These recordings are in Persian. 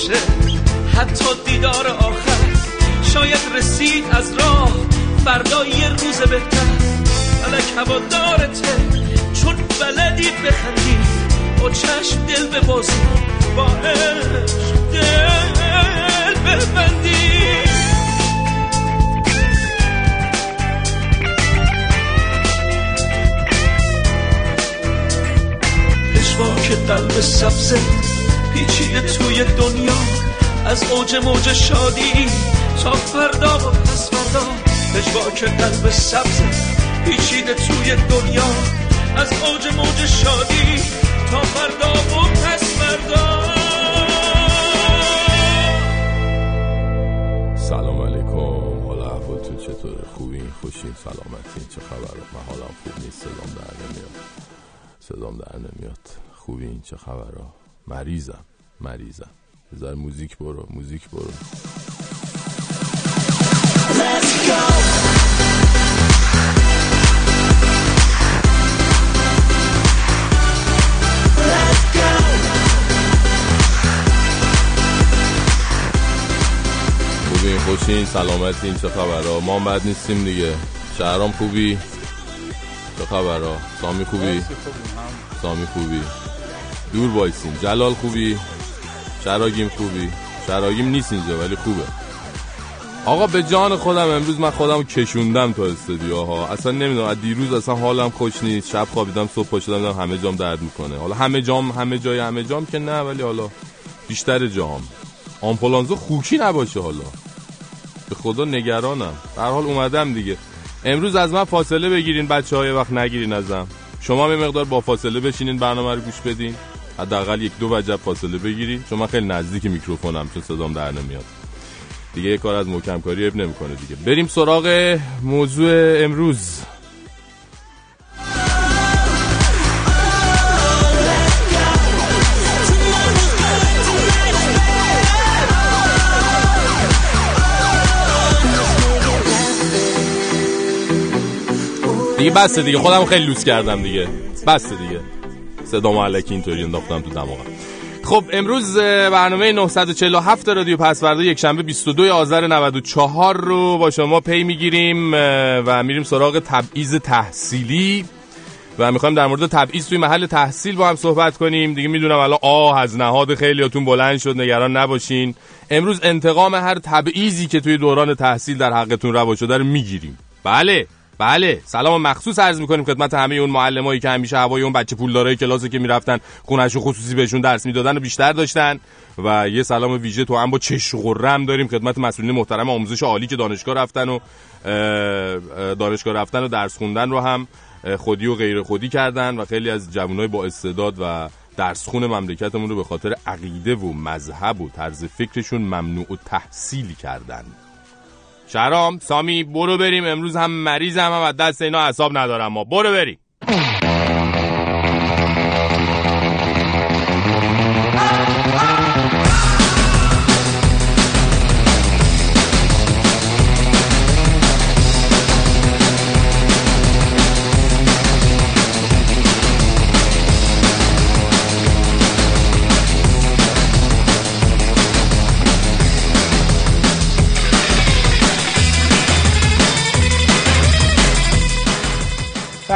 باشه حتی دیدار آخر شاید رسید از راه فردا یه روز بهتر. الک هوا دارته چون بلدی بخندی با چشم دل ببازی با دل ببندی. که قلب سبزه پیچیده توی دنیا. از اوج موج شادی تا فردا و پس فردا. که قلب سبزه پیچیده توی دنیا. از اوج موج شادی تا فردا و پس فردا. سلام علیکم. حالا احوالتون چطوره؟ خوبین؟ خوشین؟ سلامتین؟ چه خبره من حالم خوب نیست. صدام در نمیاد. صدام در نمیاد. خوبین؟ چه خبره مریضم. مریضم بذار موزیک برو موزیک برو. Let's go. خوبین خوشین سلامتین چه خبرها؟ ما بد نیستیم دیگه. شهرام خوبی؟ چه خبرها؟ سامی خوبی؟ سامی خوبی. دور بایسین جلال خوبی؟ شراگیم خوبی. شراگیم نیست اینجا ولی خوبه. آقا به جان خودم امروز من خودم کشوندم تا استودیو ها اصلا نمی‌دونم از دیروز اصلا حالم خوش نیست. شب خوابیدم صبح پا شدم همه جام درد می‌کنه. حالا همه جام همه جای همه جام که نه ولی حالا بیشتر جام. آمپولانزو خوکی نباشه حالا. به خدا نگرانم. در حال اومدم دیگه. امروز از من فاصله بگیرین بچه های وقت نگیرین ازم. شما می مقدار با فاصله بشینین برنامه رو گوش بدین. حداقل یک دو وجب فاصله بگیرین چون من خیلی نزدیک میکروفونم چون صدام در نمیاد. دیگه کار از محکم کاری اب نمی‌کنه دیگه. بریم سراغ موضوع امروز. دیگه بسته دیگه. خودم خیلی لوس کردم دیگه. بسته دیگه. صدا معلکی اینطوری انداختم تو دماغم. خب امروز برنامه 947 رادیو پسورده یک شنبه 22 آذر 94 رو با شما پی می‌گیریم و میریم سراغ تبعیض تحصیلی. و می‌خوایم در مورد تبعیض توی محل تحصیل با هم صحبت کنیم. دیگه می‌دونم الان آه از نهاد خیلیاتون بلند شد نگران نباشین. امروز انتقام هر تبعیضی که توی دوران تحصیل در حقتون روا شده رو می‌گیریم. بله! بله سلام مخصوص عرض می‌کنیم خدمت همه اون معلمایی که همیشه هوای اون بچه پولدارای کلاسی که می‌رفتن خونش خصوصی بهشون درس می‌دادن و بیشتر داشتن و یه سلام ویژه تو هم با چش غرم داریم خدمت مسئولین محترم آموزش عالی که دانشگاه رفتن و دانشگاه رفتن و درس خوندن رو هم خودی و غیر خودی کردن و خیلی از جوانای با استعداد و درس خون مملکتمون رو به خاطر عقیده و مذهب و طرز فکرشون ممنوع و تحصیل کردن. شرام سامی برو بریم. امروز هم مریضم هم و دست اینا حساب ندارم ما. برو بریم.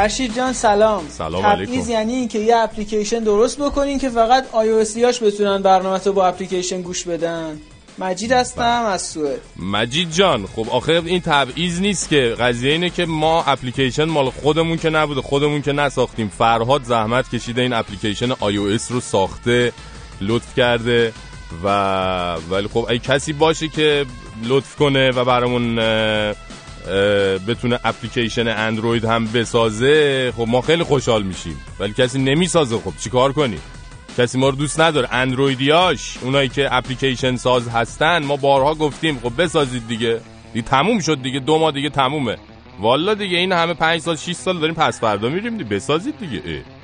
فرشید جان سلام. سلام علیکم. یعنی اینکه یه اپلیکیشن درست بکنین که فقط آی او هاش بتونن برنامه تو با اپلیکیشن گوش بدن. مجید هستم بله. از سوئد. مجید جان خب آخه این تبعیض نیست که قضیه اینه که ما اپلیکیشن مال خودمون که نبوده خودمون که نساختیم. فرهاد زحمت کشیده این اپلیکیشن آی او رو ساخته لطف کرده و ولی خب ای کسی باشه که لطف کنه و برامون بتونه اپلیکیشن اندروید هم بسازه خب ما خیلی خوشحال میشیم. ولی کسی نمی‌سازه. خب چیکار کنیم؟ کسی ما رو دوست نداره. اندرویدیاش اونایی که اپلیکیشن ساز هستن ما بارها گفتیم خب بسازید دیگه. دیگه تموم شد دیگه. دو ماه دیگه تمومه. والا دیگه این همه پنج سال 6 سال داریم پس فردا میریم دیگه. بسازید دیگه. اه.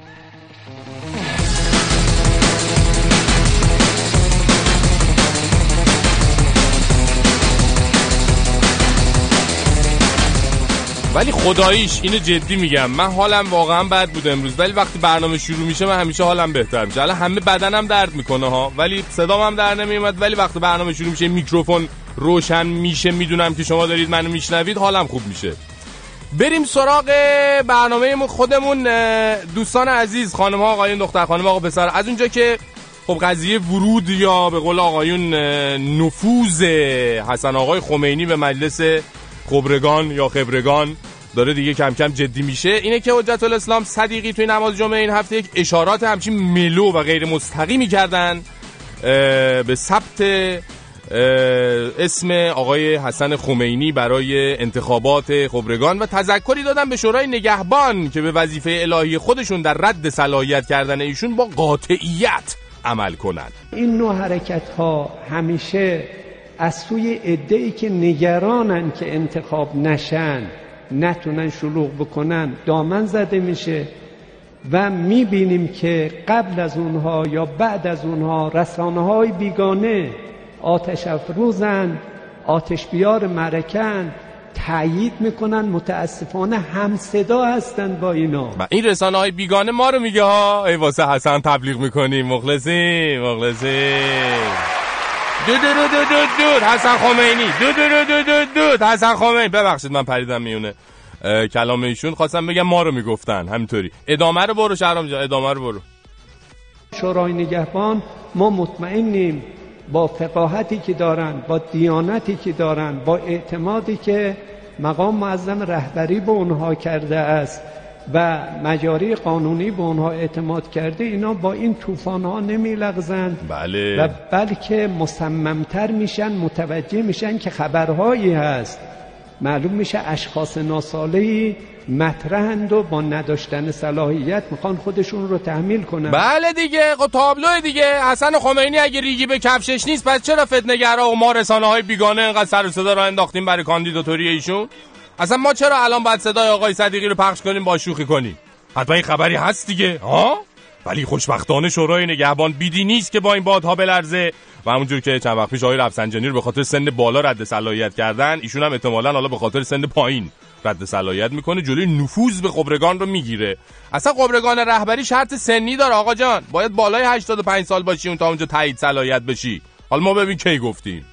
ولی خداییش اینو جدی میگم. من حالم واقعا بد بود امروز. ولی وقتی برنامه شروع میشه من همیشه حالم بهتر میشه. الان همه بدنم درد می‌کنه ها. ولی صدام هم در نمیومد. ولی وقتی برنامه شروع میشه میکروفون روشن میشه می‌دونم که شما دارید منو میشنوید حالم خوب میشه. بریم سراغ برنامه خودمون دوستان عزیز خانم ها آقایون دختر خانم آقا پسر. از اونجا که خب قضیه ورود یا به قول آقایون نفوذ حسن آقای خمینی به مجلس خبرگان یا خبرگان داره دیگه کم کم جدی میشه. اینه که حجت الاسلام صدیقی توی نماز جمعه این هفته یک اشارات همچین ملو و غیر مستقیمی کردن به ثبت اسم آقای حسن خمینی برای انتخابات خبرگان و تذکری دادن به شورای نگهبان که به وظیفه الهی خودشون در رد صلاحیت کردن ایشون با قاطعیت عمل کنند این نوع حرکت ها همیشه از سوی ای که نگرانن که انتخاب نشن نتونن شلوغ بکنن دامن زده میشه و می‌بینیم که قبل از اونها یا بعد از اونها رسانه های بیگانه آتش افروزن آتش بیار مرکن تایید می‌کنن متاسفانه هم صدا هستن با اینا. این رسانه های بیگانه ما رو میگه ها ای واسه حسن تبلیغ می‌کنیم مخلصیم مخلصیم دو دو دو دو دو دو. حسن خمینی. دو دو دو دو دو دو. حسن خمینی. ببخشید من پریدم میونه کلام ایشون. خواستم بگم ما رو می‌گفتن. همینطوری. ادامه رو برو شهرام جان. ادامه رو برو. شورای نگهبان ما مطمئنیم با فقاهتی که دارن با دیانتی که دارن با اعتمادی که مقام معظم رهبری به اونها کرده است. و مجاری قانونی به اونها اعتماد کرده اینا با این طوفان ها نمی لغزند بله. و بلکه مصممتر میشن متوجه میشن که خبرهایی هست. معلوم میشه اشخاص ناسالهی مطرحند و با نداشتن صلاحیت می‌خوان خودشون رو تحمیل کنن. بله دیگه خب تابلو دیگه. حسن خمینی اگه ریگی به کفشش نیست پس چرا فتنگرا و ما رسانه های بیگانه اینقدر سر و صدا را انداختیم برای کاندیداتوری ایشون؟ اصلا ما چرا الان باید صدای آقای صدیقی رو پخش کنیم با شوخی کنیم؟ حتما این خبری هست دیگه ها؟ ولی خوشبختانه شورای نگهبان بیدی نیست که با این بادها بلرزه. و همونجور که چند وقت پیش آقای رفسنجانی رو به خاطر سن بالا رد صلاحیت کردن ایشون هم احتمالاً حالا به خاطر سن پایین رد صلاحیت می‌کنه جلوی نفوذ به خبرگان رو می‌گیره. اصلا خبرگان رهبری شرط سنی داره آقا جان. باید بالای 85 سال باشی اون تا اونجا تایید صلاحیت بشی. حالا ما ببین کی گفتیم.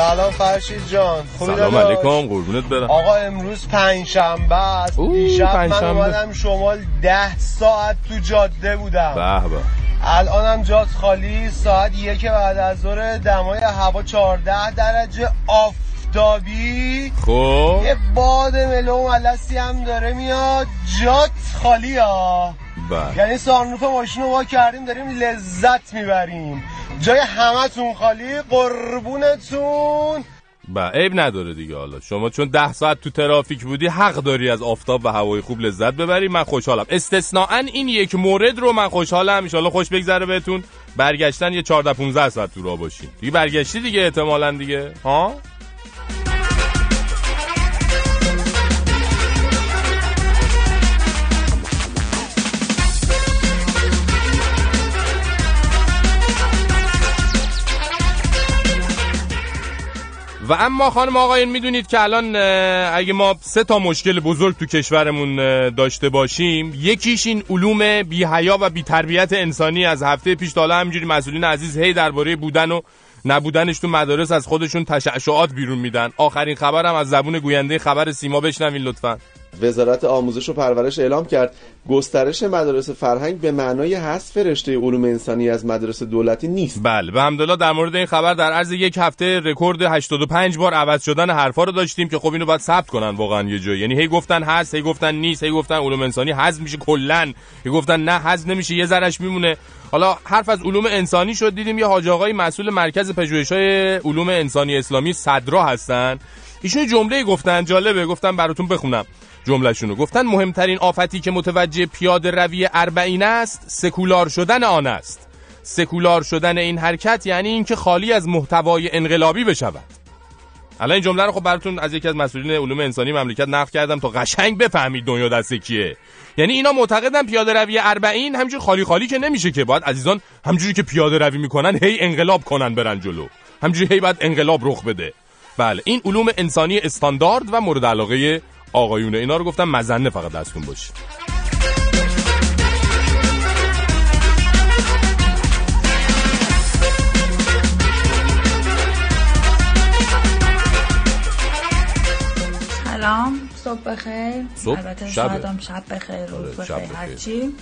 سلام فرشید جان. سلام علیکم قربونت برم. آقا امروز پنجشنبه است. دیشب من اومدم شمال ده ساعت تو جاده بودم. به به. الانم جاز خالی ساعت یک بعد از ظهر دمای هوا 14 درجه آفتابی. خب. یه باد ملو ملسی هم داره میاد. جات خالی ها بله. یعنی سارنوف ماشین رو وا کردیم داریم لذت می‌بریم. جای همتون خالی قربونتون. با عیب نداره دیگه حالا. شما چون ده ساعت تو ترافیک بودی حق داری از آفتاب و هوای خوب لذت ببری. من خوشحالم. استثناا این یک مورد رو من خوشحالم. ان خوش بگذره بهتون. برگشتن یه 14 15 ساعت تو راه باشین. دیگه برگشتی دیگه احتمالاً دیگه. ها؟ و اما خانم آقایون می‌دونید که الان اگه ما سه تا مشکل بزرگ تو کشورمون داشته باشیم یکیش این علوم بی حیا و بی تربیت انسانی از هفته پیش تا همینجوری مسئولین عزیز هی درباره بودن و نبودنش تو مدارس از خودشون تشعشعات بیرون میدن. آخرین خبرم از زبون گوینده خبر سیما بشنوین لطفا. وزارت آموزش و پرورش اعلام کرد گسترش مدارس فرهنگ به معنای حذف رشته علوم انسانی از مدارس دولتی نیست. بله به همدلله در مورد این خبر در عرض یک هفته رکورد 85 بار عوض شدن حرفا رو داشتیم که خب اینو باید ثبت کنن واقعا یه جایی. یعنی هی گفتن هست هی گفتن نیست هی گفتن علوم انسانی حذف میشه کلا. هی گفتن نه حذف نمیشه یه ذرش میمونه. حالا حرف از علوم انسانی شد دیدیم یه حاج آقای مسئول مرکز پژوهش‌های علوم انسانی اسلامی صدرا هستن. ایشون جمله گفتن جالبه گفتن براتون بخونم. جملهشونو گفتن مهمترین آفتی که متوجه پیاده روی اربعین است سکولار شدن آن است. سکولار شدن این حرکت یعنی اینکه خالی از محتوای انقلابی بشود. الان این جمله رو خب براتون از یکی از مسئولین علوم انسانی مملکت نقل کردم تا قشنگ بفهمید دنیا دست کیه. یعنی اینا معتقدن پیاده روی اربعین همینجور خالی خالی که نمیشه که. باید عزیزان همجوری که پیاده روی می‌کنن هی انقلاب کنن برن جلو. همجوری هی باید انقلاب رخ بده. بله این علوم انسانی استاندارد و مورد علاقه آقایونه اینا رو گفتم مزنه فقط دستون باشه سلام صبح بخیر صبح؟ البته هم شب بخیر روز آره، شب بخیر. هرچی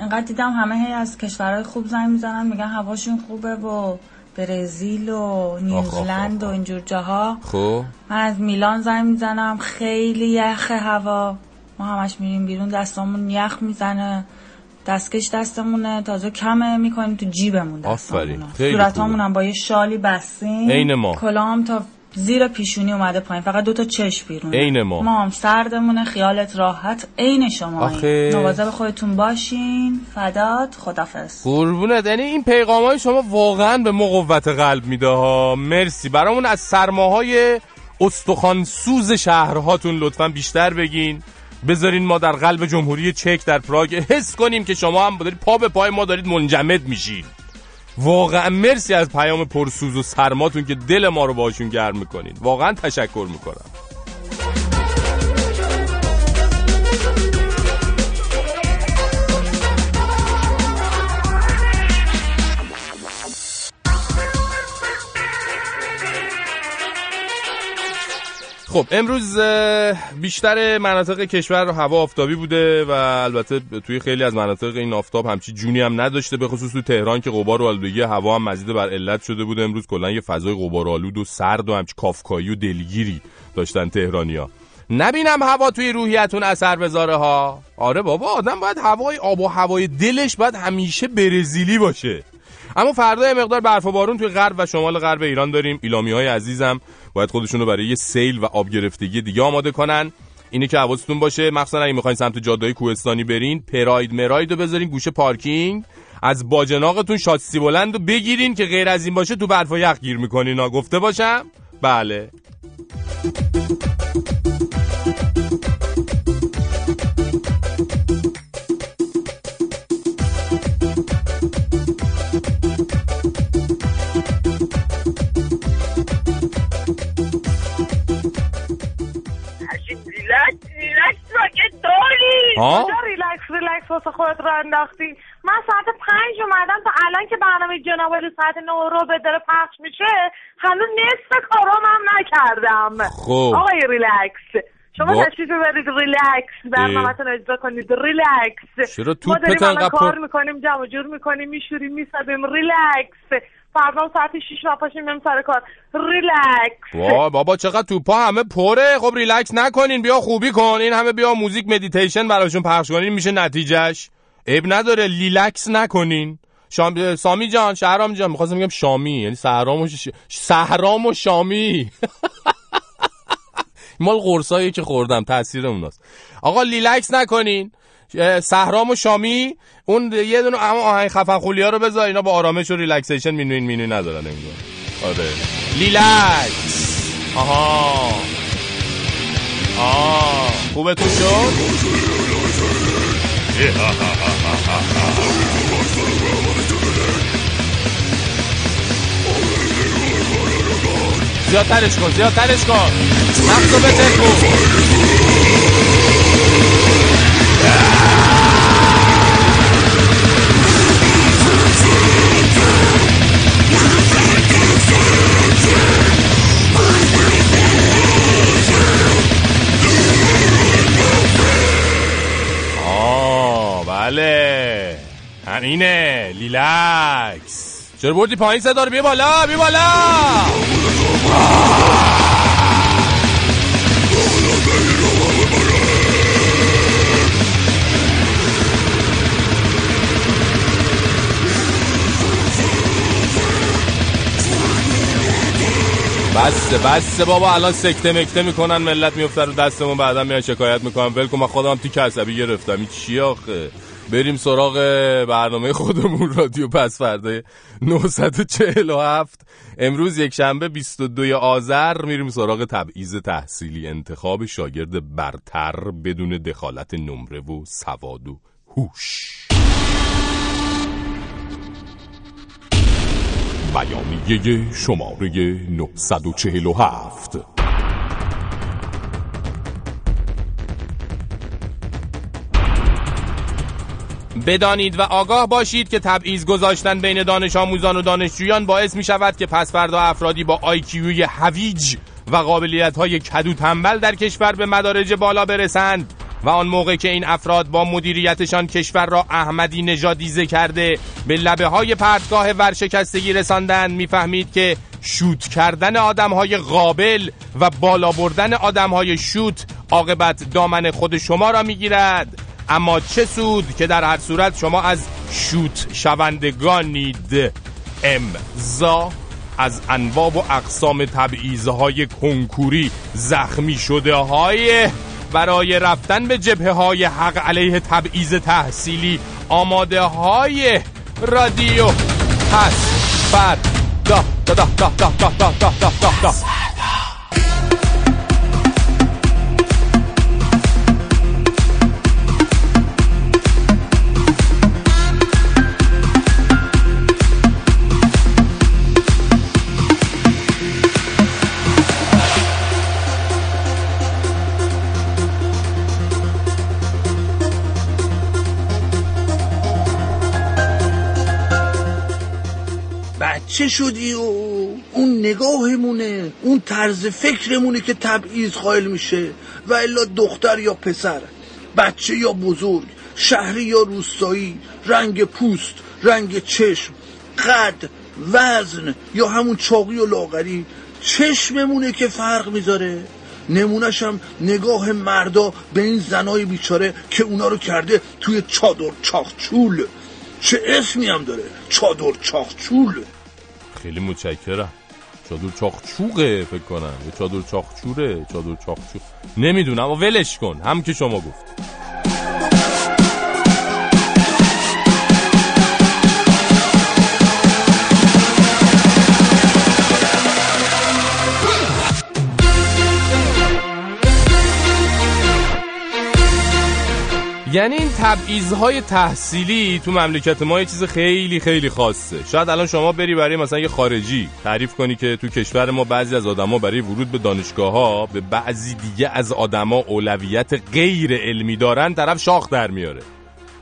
اینقدر دیدم همه هی از کشورهای خوب زنگ می‌زنن میگن هواشون خوبه و برزیل و نیوزلند و. اینجور جاها خب من از میلان زنگ می‌زنم خیلی یخ هوا ما همش میریم بیرون دستامون یخ می‌زنه دستکش دستمونه تازه کمه می‌کنیم تو جیبمون. خیلی صورتامون. هم با یه شالی بستیم عین ما. کلاهم تا زیر پیشونی اومده پایین. فقط دو تا چشم بیرون عین ما. ما هم سردمونه خیالت راحت. عین شما آخه. نوازه به خودتون باشین. فدات. خدافظ. قربونت یعنی این پیغام های شما واقعا به ما قوت قلب میده ها. مرسی. برامون از سرماهای استخوان سوز شهرهاتون لطفا بیشتر بگین. بذارین ما در قلب جمهوری چک در پراگ. حس کنیم که شما هم دارید پا به پای ما دارید منجمد میشین. واقعا مرسی از پیام پرسوز و سرماتون که دل ما رو باشون گرم می‌کنین. واقعا تشکر می‌کنم. خب امروز بیشتر مناطق کشور هوا آفتابی بوده و البته توی خیلی از مناطق این آفتاب همچی جونی هم نداشته به خصوص تو تهران که غبار و آلودگی هوا هم مزید بر علت شده بوده. امروز کلا یه فضای غبار آلود و سرد و همچی کافکایی و دلگیری داشتن تهرانیا نبینم هوا توی روحیتون اثر بذاره ها؟ آره بابا آدم باید هوای آب و هوای دلش باید همیشه برزیلی باشه. اما فردا مقدار برف و بارون توی غرب و شمال غرب ایران داریم. ایلامی های عزیزم باید خودشون رو برای یه سیل و آب گرفتگی دیگه آماده کنن. اینه که حواستون باشه مخصوصا اگه می‌خواین سمت جاده کوهستانی برین پراید مراید رو بذارین گوشه پارکینگ. از باجناقتون شاسی بلند رو بگیرین که غیر از این باشه تو برف و یخ گیر می‌کنین. گفته باشم؟ بله. ها؟ کجا relax relax واسه خودت راه انداختی. من ساعت پنج اومدم تا الان که برنامه جناب عالی ساعت نه و ربع داره پخش میشه هنوز نصف کارام هم نکردم. خب. آقای ریلکس شما با- تشریف ببرید ریلکس برنامه‌تون اجرا کنید. ریلکس چرا ما داریم الان انقدر کار می‌کنیم جمع جور می‌کنیم میشوریم میسابیم ریلکس فردا ساعت 6 نپاشیم بریم سر کار. ریلکس وای بابا چقدر توپا همه پره. خب ریلکس نکنین بیا خوبی کن این همه بیا موزیک مدیتیشن براشون پخش کنین. میشه نتیجه‌ش. عیب نداره لیلکس نکنین. شام... سامی جان شهرام جان می‌خواستم بگم شامی. یعنی سهرام و ش... و شامی. مال قرصایی که خوردم تاثیر اوناست. آقا لیلکس نکنین. سهرام و شامی اون یه دونه اما آهنگ خفن خولیا رو بذار اینا با آرامش و ریلکسیشن مینوین مینوی ندارن انگار. آره. لیلکس. آها. آه. خوبتون شد؟ زیادترش کن زیادترش کن. نفسو بتکون همینه لیلکس. چرا بردی پایین صدا رو بیا بالا بیا بالا. بسه بسه بابا الان سکته مکته می‌کنن ملت میفتن رو دستمون بعدا میان شکایت می‌کنن. ول کن من خودم تیک عصبی گرفتم. این چی آخه؟ بریم سراغ برنامه خودمون رادیو پس فرده 947 امروز یک شنبه 22 آذر. میریم سراغ تبعیض تحصیلی انتخاب شاگرد برتر بدون دخالت نمره و سواد و هوش. بیانیه شماره 947 بدانید و آگاه باشید که تبعیض گذاشتن بین دانش آموزان و دانشجویان باعث می شود که پس فردا افرادی با آیکیوی هویج و قابلیت های کدو تنبل در کشور به مدارج بالا برسند و آن موقع که این افراد با مدیریتشان کشور را احمدی نژادیزه کرده به لبه های پرتگاه ورشکستگی رساندند می‌فهمید که شوت کردن آدم های قابل و بالا بردن آدم های شوت عاقبت دامن خود شما را می‌گیرد. اما چه سود که در هر صورت شما از شوت شوندگانید. امضا از انواع و اقسام تبعیضهای کنکوری زخمی شده های برای رفتن به جبهه های حق علیه تبعیض تحصیلی آماده های رادیو. پس بر دا دا دا دا دا دا دا دا دا بچه شدی و اون نگاهمونه اون طرز فکرمونه که تبعیض قائل میشه. و الا دختر یا پسر بچه یا بزرگ شهری یا روستایی رنگ پوست رنگ چشم قد وزن یا همون چاقی و لاغری. چشممونه که فرق می‌ذاره. نمونش هم نگاه مردا به این زنای بیچاره که اونا رو کرده توی چادر چاخچول چه اسمی هم داره؟ چادر چاخچول خیلی متشکرم. چادر چاخچوقه فکر کنم. چادر چاخچوره چادر چاخچو. نمی‌دونم. ولش کن. هم که شما گفت یعنی این تبعیضهای تحصیلی تو مملکت ما یه چیز خیلی خیلی خاصه. شاید الان شما بری برای مثلا یه خارجی تعریف کنی که تو کشور ما بعضی از آدما برای ورود به دانشگاه ها به بعضی دیگه از آدما اولویت غیر علمی دارن طرف شاخ در میاره.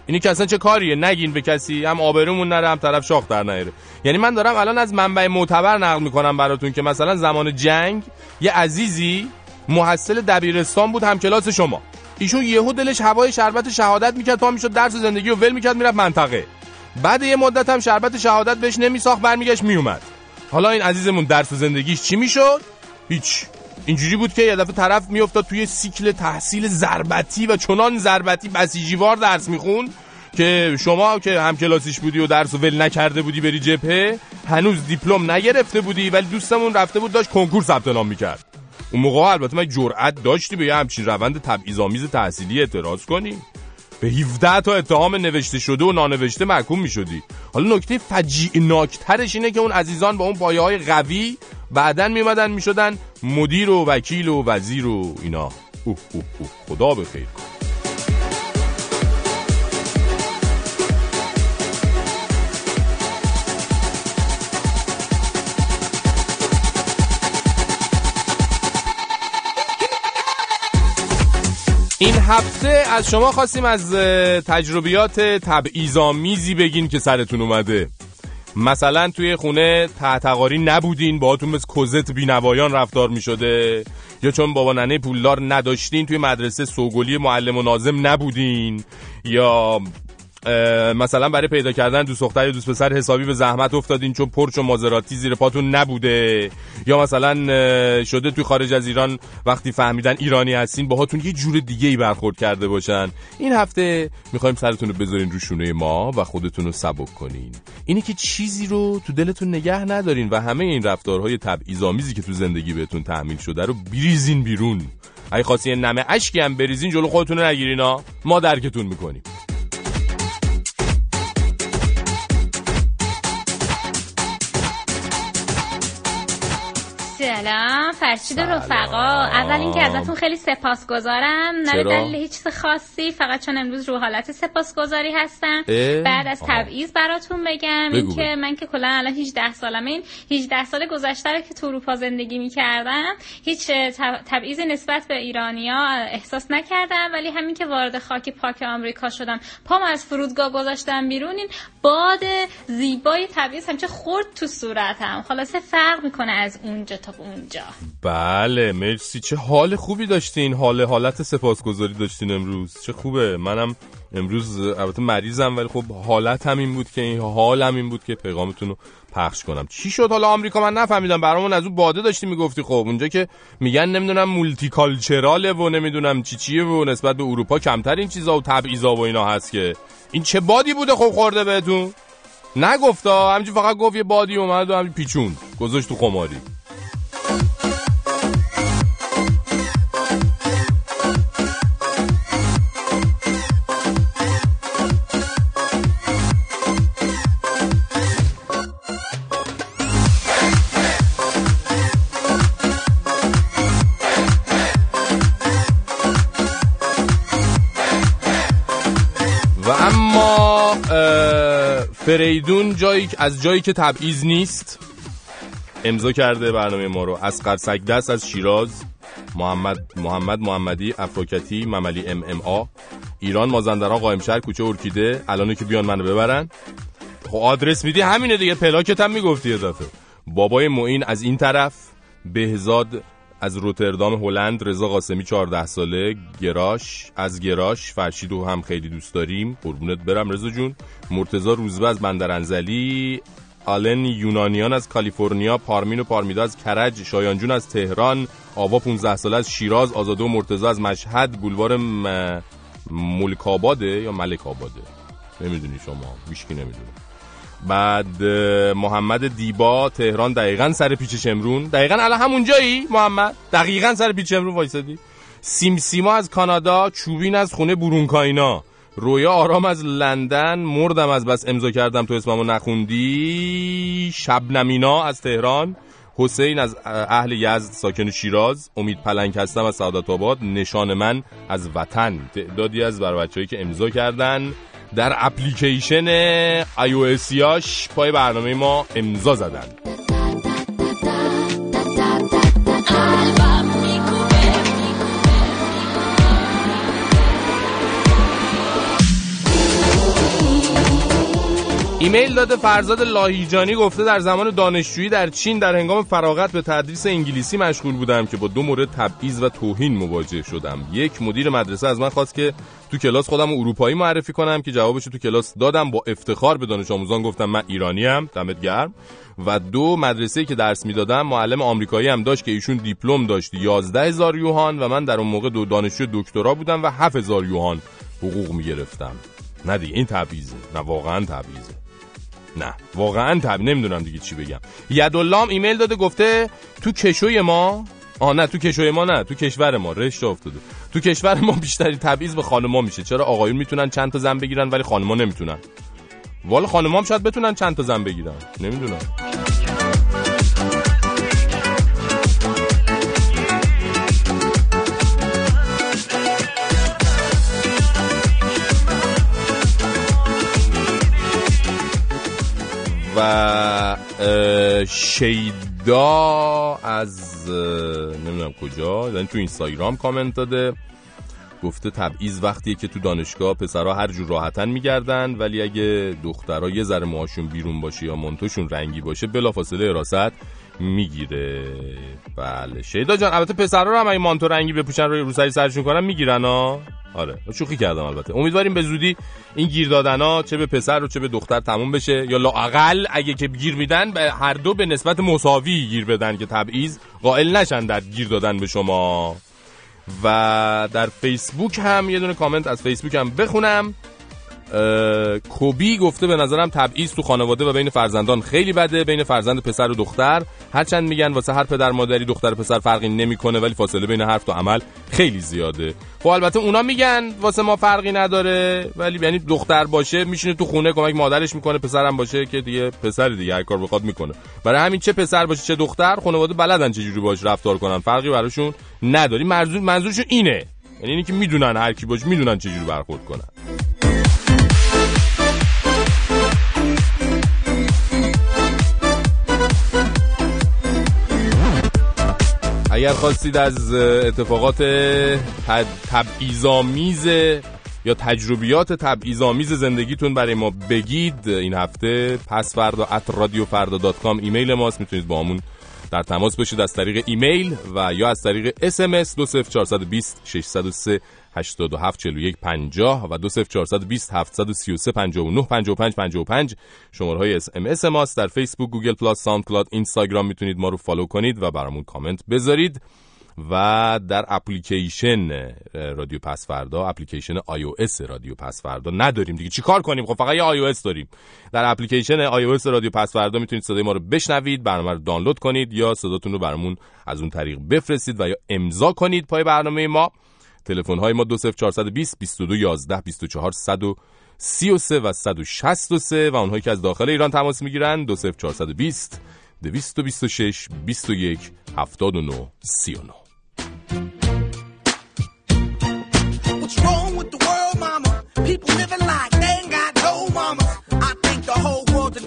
اینی که اصلا چه کاریه؟ نگین به کسی هم آبرومون نره هم طرف شاخ در نیاره. یعنی من دارم الان از منبع معتبر نقل می‌کنم براتون که مثلا زمان جنگ یه عزیزی محصل دبیرستان بود هم کلاس شما. ایشون یهو دلش هوای شربت شهادت می‌کرد تا می‌شد درس زندگی رو ول می‌کرد می‌رفت منطقه. بعد یه مدت هم شربت شهادت بهش نمیساخت برمیگشت میومد حالا این عزیزمون درس زندگیش چی می‌شد؟ هیچ. اینجوری بود که یه دفعه طرف میافتاد توی سیکل تحصیل ضربتی و چنان ضربتی بسیجیوار درس میخون که شما که هم کلاسیش بودی و درس ول نکرده بودی بری جبهه هنوز دیپلم نگرفته بودی ولی دوستمون رفته بود داشت کنکور ثبت نام می‌کرد. اون موقع البته من جرأت داشتی به یه همچین روند تبعیض‌آمیز تحصیلی اعتراض کنی. به 17 تا اتهام نوشته شده و نانوشته محکوم می‌شدی. حالا نکته فجیعناکترش اینه که اون عزیزان با اون پایه های قوی بعدا میمدن می‌شدن مدیر و وکیل و وزیر و اینا. اوه اوه اوه. خدا بخیر این هفته از شما خواستیم از تجربیات تبعیض‌آمیزی بگین که سرتون اومده. مثلا توی خونه تحتقاری نبودین باهاتون مثل کوزت بینوایان رفتار می شده یا چون بابا ننه پولدار نداشتین توی مدرسه سوگلی معلم و نازم نبودین. یا مثلا برای پیدا کردن دوست دختر یا دوست پسر حسابی به زحمت افتادین چون پرچ و مازراتی زیر پاتون نبوده. یا مثلا شده توی خارج از ایران وقتی فهمیدن ایرانی هستین باهاتون یه جور دیگه ای برخورد کرده باشن. این هفته می‌خوایم سرتون رو بذارین رو شونه ما و خودتون رو سبک کنین. اینه که چیزی رو تو دلتون نگه ندارین و همه این رفتارهای تبعیض‌آمیزی که تو زندگی بهتون تحمیل شده رو بریزین بیرون. اگه خواستی نمه اشکی هم بریزین جلو خودتون رو نگیرین ما درکتون می‌کنیم. سلام فرشید رفقا. اول اینکه ازتون خیلی سپاسگزارم. نه چرا؟ دلیل هیچ چیز خاصی فقط چون امروز رو حالت سپاسگزاری هستم؟ بعد از. تبعیض براتون بگم. اینکه. من که کلا الان 18 سالمه. این 18 سال گذشته رو که تو اروپا زندگی می‌کردم هیچ اه، تب- تبعیضی نسبت به ایرانیا احساس نکردم. ولی همین که وارد خاک پاک آمریکا شدم پام از فرودگاه گذاشتم بیرون. این باد زیبای تبعیض همچه خورد تو صورتم. خلاصه فرق می‌کنه از اونجا تا اونجا. بله مرسی. چه حال خوبی داشتین. حال حالت سپاسگزاری داشتین امروز. چه خوبه. منم امروز البته مریضم ولی خب حالت هم این بود که این حال هم این بود که پیغامتون رو پخش کنم. چی شد حالا آمریکا؟ من نفهمیدم. برامون از اون باده داشتی می‌گفتی. خب اونجا که میگن نمی‌دونم مولتی کالچراله و نمی‌دونم چی چیه و نسبت به اروپا کمتر این چیزا و تبعیضا و اینا هست که. این چه بادی بوده خب خورده بهتون؟ نگفتا. همینجور فقط گفت یه بادی اومد و همین پیچون گذاشت تو خماری. فریدون جایی از جایی که تبعیض نیست امضا کرده برنامه ما رو. از سگدست از شیراز محمد محمد محمدی افروکتی مملی ام ام آ ایران مازندران قائم شهر کوچه ارکیده. الانه که بیان منو ببرن. خب آدرس میدی؟ همینه دیگه. پلاکت هم می‌گفتی اضافه بابای معین از این طرف. بهزاد از روتردام هلند رضا قاسمی 14 ساله گراش از گراش فرشید رو هم خیلی دوست داریم. قربونت برم رضا جون. مرتضی روزبه از بندرانزلی آلن یونانیان از کالیفرنیا پارمین و پارمیدا از کرج شایان جون از تهران آوا 15 ساله از شیراز آزاده و مرتضی از مشهد بولوار م... ملک آباده یا ملک آباده؟ نمی‌دونی شما هیچکی نمی‌دونه. بعد محمد دیبا تهران دقیقا سر پیچ شمرون. دقیقا الان همونجایی محمد؟ دقیقا سر پیچ شمرون وایسادی. سیم سیما از کانادا چوبین از خونه برونکاینا. رویا آرام از لندن مردم از بس امضا کردم تو اسممو نخوندی. شبنمینا از تهران. حسین از اهل یزد ساکن شیراز. امید پلنگ هستم از سعادت آباد. نشان من از وطن. تعدادی از بر بچه‌ای که امضا کردن. در اپلیکیشن آی یاش پای برنامه ما امضا زدن. ایمیل داده فرزاد لاهیجانی گفته در زمان دانشجویی در چین در هنگام فراغت به تدریس انگلیسی مشغول بودم که با دو مورد تبعیض و توهین مواجه شدم. یک مدیر مدرسه از من خواست که تو کلاس خودم اروپایی معرفی کنم که جوابش تو کلاس دادم با افتخار به دانش آموزان گفتم من ایرانی ام دمت گرم. و دو مدرسه که درس می‌دادم معلم آمریکایی هم داشت که ایشون دیپلم داشت 11 هزار یوهان و من در اون موقع دو دانشجو دکترا بودم و 7000 یوهان حقوق می‌گرفتم. نه دیگه این تبعیضه نه واقعا تبعیضه. نه. واقعا تب نمی‌دونم دیگه چی بگم. یدالله ایمیل داده گفته تو کشوی ما آه نه تو کشوی ما نه تو کشور ما. رشته افتاده. تو کشور ما بیشتری تبعیض به خانما میشه. چرا آقایون می‌تونن چند تا زن بگیرن ولی خانما نمی‌تونن؟ والا خانما هم شاید بتونن چند تا زن بگیرن. نمی‌دونم. و شیدا از نمی‌دونم کجا یعنی تو اینستاگرام کامنت داده. گفته تبعیض وقتیه که تو دانشگاه پسرها هر جور راحتن میگردن ولی اگه دخترها یه ذره موهاشون بیرون باشه یا منتوشون رنگی باشه بلافاصله حراست. می‌گیره. بله. شیدا جان البته پسرها رو هم اگه مانتو رنگی بپوشن روی روسری سرشون کنن می‌گیرن ها آره. شوخی کردم البته. امیدواریم به زودی این گیر دادن ها چه به پسر و چه به دختر تموم بشه. یا لااقل اگه که گیر میدن به هر دو به نسبت مساوی گیر بدن که تبعیض قائل نشن در گیر دادن به شما. و در فیسبوک هم یه دونه کامنت از فیسبوک هم بخونم. کوبی گفته به نظرم تبعیض تو خانواده و بین فرزندان خیلی بده بین فرزند پسر و دختر. هرچند میگن واسه هر پدر مادری دختر پسر فرقی نمی‌کنه ولی فاصله بین حرف و عمل خیلی زیاده. خب البته اونا میگن واسه ما فرقی نداره ولی یعنی دختر باشه میشینه تو خونه کمک مادرش می‌کنه پسرم باشه که دیگه پسر دیگه هر کار بخواد می‌کنه. برای همین چه پسر باشه چه دختر خانواده بلدن چه جوری باش رفتار کنن. فرقی براشون نداری منظور منظورشون اینه. یعنی اینی که می‌دونن هر کی باشه می‌دونن چه جوری برخورد کنن. اگر خواستید از اتفاقات تبعیض‌آمیز یا تجربیات تبعیض‌آمیز زندگیتون برای ما بگید این هفته پس فردا at رادیو فردا dot com ایمیل ماست. می‌تونید با همون در تماس باشید از طریق ایمیل و یا از طریق اس ام اس 20420 603 87 41 50 و 20420 733 59 55 55 شماره های اس ام اس ماست در فیسبوک Google Plus SoundCloud اینستاگرام می‌تونید ما رو follow کنید و برامون کامنت بذارید. و در اپلیکیشن رادیو پس فردا اپلیکیشن iOS رادیو پس فردا نداریم دیگه. چیکار کنیم؟ خب فقط یه iOS داریم. در اپلیکیشن iOS رادیو پس فردا می‌تونید صدای ما رو بشنوید برنامه رو دانلود کنید یا صداتون رو برامون از اون طریق بفرستید و یا امضا کنید پای برنامه ما. تلفن های ما 20420 22 11 24 133 و 163 و اونهایی که از داخل ایران تماس می‌گیرن 20420 226 21 79 39 What's wrong with the world, mama? People living like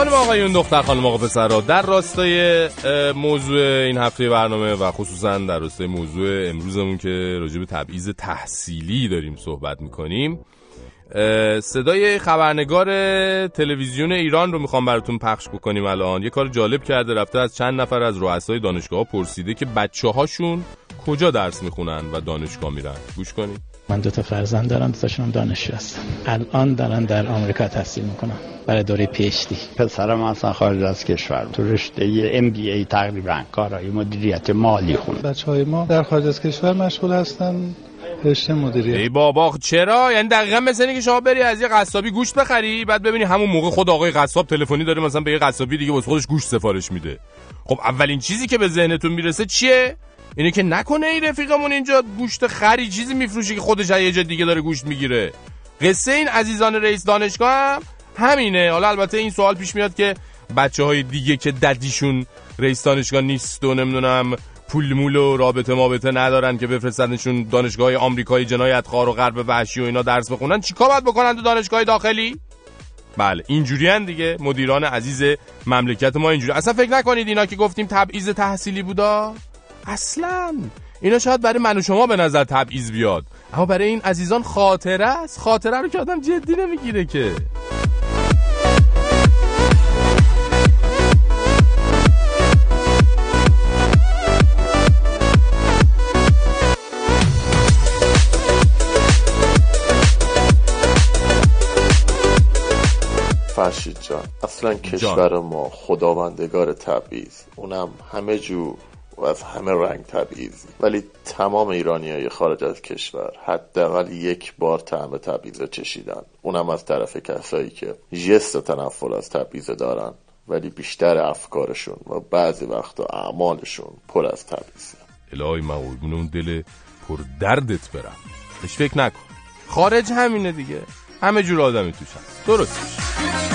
خانم آقایون دختر خانم آقا پسرها در راستای موضوع این هفته برنامه و خصوصا در راستای موضوع امروزمون که راجع به تبعیض تحصیلی داریم صحبت می‌کنیم صدای خبرنگار تلویزیون ایران رو می‌خوام براتون پخش بکنیم الان. یه کار جالب کرده رفته از چند نفر از رؤسای دانشگاه پرسیده که بچه هاشون کجا درس می‌خونن و دانشگاه میرن. گوش کنید. من دو تا فرزند دارم دو تاشون هم دانشجو هستن. الان دارن در آمریکا تحصیل می‌کنن برای دوره پی اچ دی پسرم اصلا خارج از کشور تو رشته ام بی ای تقریبا کارهای مدیریت مالی خونه. بچه های ما در خارج از کشور مشغول هستن. رشته مدیریت. ای بابا چرا؟ یعنی دقیقا مثل اینه که شما بری از یه قصابی گوشت بخری بعد ببینی همون موقع خود آقای قصاب تلفنی داره مثلا به یه قصابی دیگه واسه خودش گوشت سفارش میده. خب اولین چیزی که به ذهنتون می‌رسه چیه؟ اینه که نکنه این رفیقمون اینجا گوشت خری چیزی میفروشه که خودش یه جا دیگه داره گوشت می‌گیره. قصه این عزیزان رئیس دانشگاه هم همینه. حالا البته این سوال پیش میاد که بچه های دیگه که ددیشون رئیس دانشگاه نیست و نمی‌دونم پول مول و رابطه مابطه ندارن که بفرستنشون دانشگاه آمریکایی جنایتکار و غرب وحشی و اینا درس بخونن چیکار باید بکنن تو دانشگاه داخلی؟ بله اینجوری دیگه. مدیران عزیز مملکت ما اینجوری. اصلا فکر نکنید اینا که گفتیم تبعیض تحصیلی بودا؟ اصلا. اینا شاید برای من و شما به نظر تبعیض بیاد. اما برای این عزیزان خاطره است. خاطره رو که آدم جدی نمی‌گیره که. فرشید جان اصلا کشور ما خداوندگار تبعیض. اونم همه جو و از همه رنگ تبعیضی ولی تمام ایرانی های خارج از کشور حداقل یک بار طعم تبعیض چشیدن. اونم از طرف کسایی که جست تنفر از تبعیض دارن ولی بیشتر افکارشون و بعضی وقتا اعمالشون پر از تبعیضه. الهی من اون دل پر دردت برم. بهش فکر نکن. خارج همینه دیگه. همه جور آدمی توش هست. درست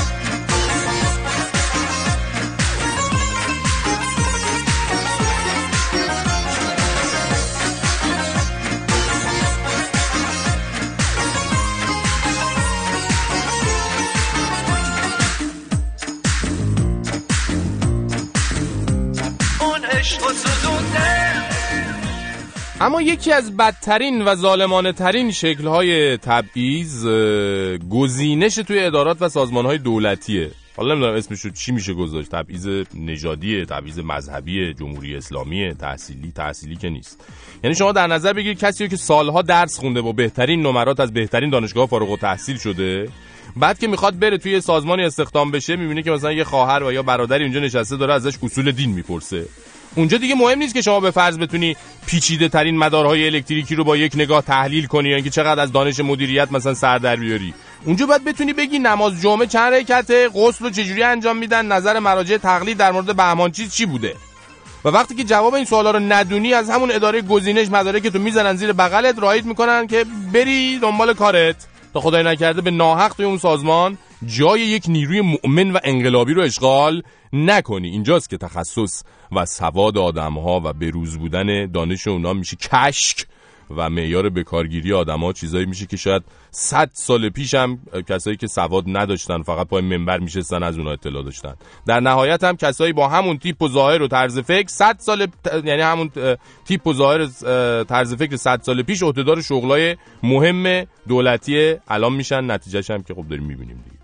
اما یکی از بدترین و ظالمانه ترین شکلهای تبعیض گزینش توی ادارات و سازمانهای دولتیه. حالا نمی‌دونم اسمش رو چی میشه گذاشت. تبعیض نژادیه تبعیض مذهبیه جمهوری اسلامیه تحصیلی تحصیلی که نیست. یعنی شما در نظر بگیرید کسی که سالها درس خونده با بهترین نمرات از بهترین دانشگاه فارغ التحصیل شده. بعد که می‌خواد بره توی سازمانی استخدام بشه می‌بینه که مثلا یه خواهر و یا برادری اونجا نشسته داره ازش اصول دین می‌پرسه. اونجا دیگه مهم نیست که شما به فرض بتونی پیچیده ترین مدارهای الکتریکی رو با یک نگاه تحلیل کنی یا اینکه چقدر از دانش مدیریت مثلا سر در بیاری. اونجا باید بتونی بگی نماز جمعه چند رکعته غسل رو چجوری انجام میدن نظر مراجع تقلید در مورد بهمان چیز چی بوده؟ و وقتی که جواب این سوالا رو ندونی از همون اداره گزینش که تو می‌زنن زیر بغلت راهید می‌کنن که بری دنبال کارت. تا خدای نکرده به ناحق توی اون سازمان جای یک نیروی مؤمن و انقلابی رو اشغال نکنی. اینجاست که تخصص و سواد آدمها و بروز بودن دانش اونا میشه کشک و معیار بکارگیری آدما چیزایی میشه که شاید 100 سال پیش هم کسایی که سواد نداشتن فقط پای منبر میشستن از اونها اطلاع داشتن. در نهایت هم کسایی با همون تیپ و ظاهر و طرز فکر 100 سال یعنی همون تیپ و ظاهر اه، طرز فکر 100 سال پیش عهدهدار شغلای مهم دولتی الان میشن. نتیجهش هم که خب داریم می‌بینیم دیگه.